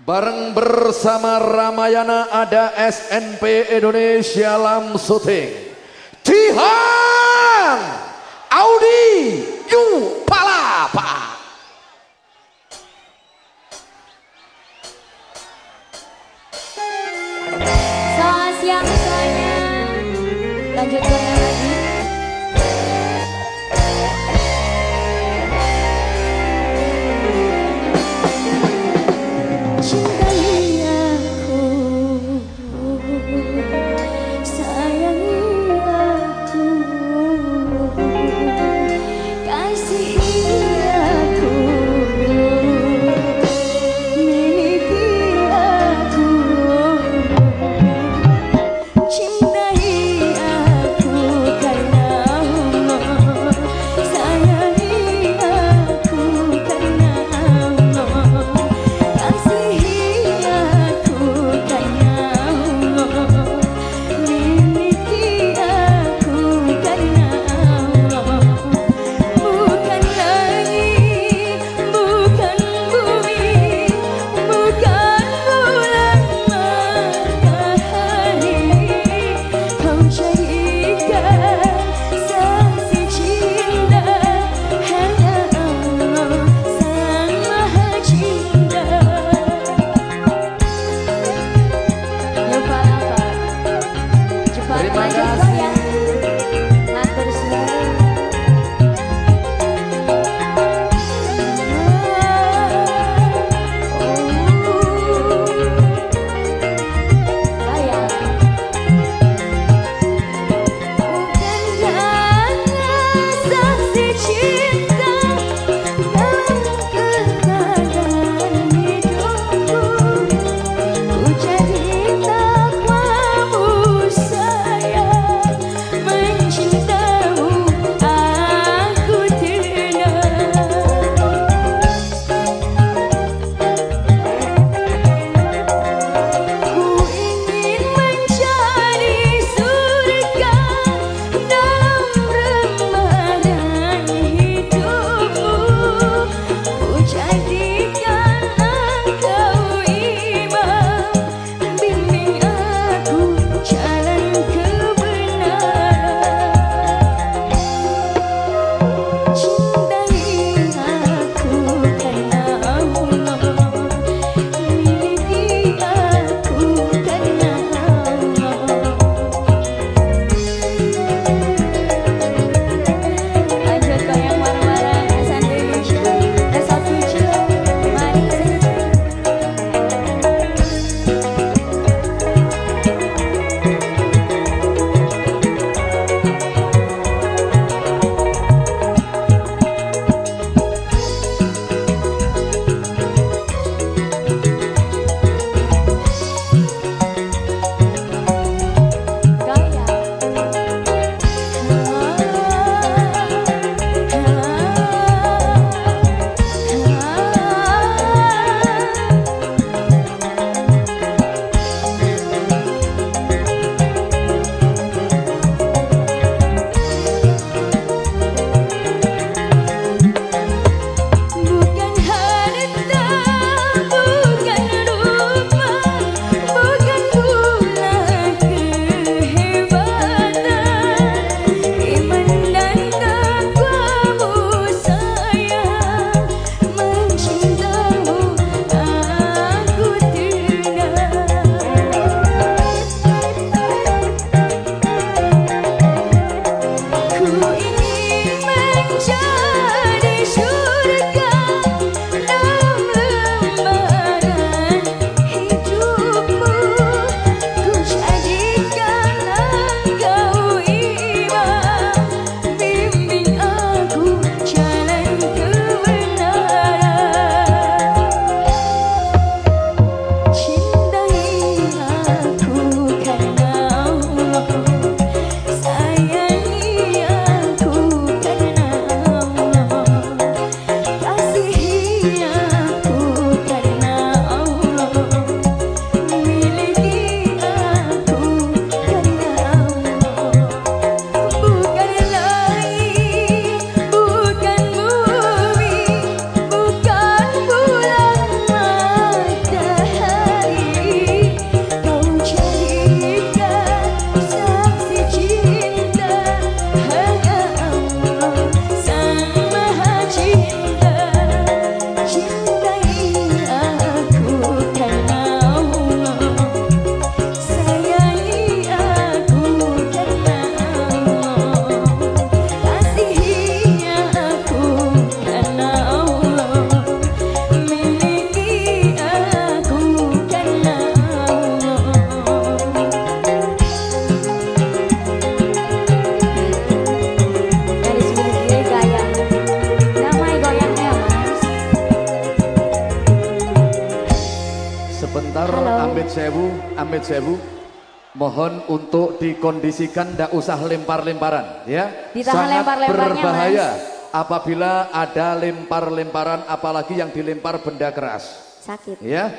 Bareng bersama Ramayana ada SNP Indonesia Lam Suting. Tihan Audi Yu Sebentar. Amit Sewu, Amit Sewu. Mohon untuk dikondisikan tidak usah lempar-lemparan ya. Ditahan Sangat lempar-lemparnya, berbahaya apabila ada lempar-lemparan apalagi yang dilempar benda keras. Sakit. Ya,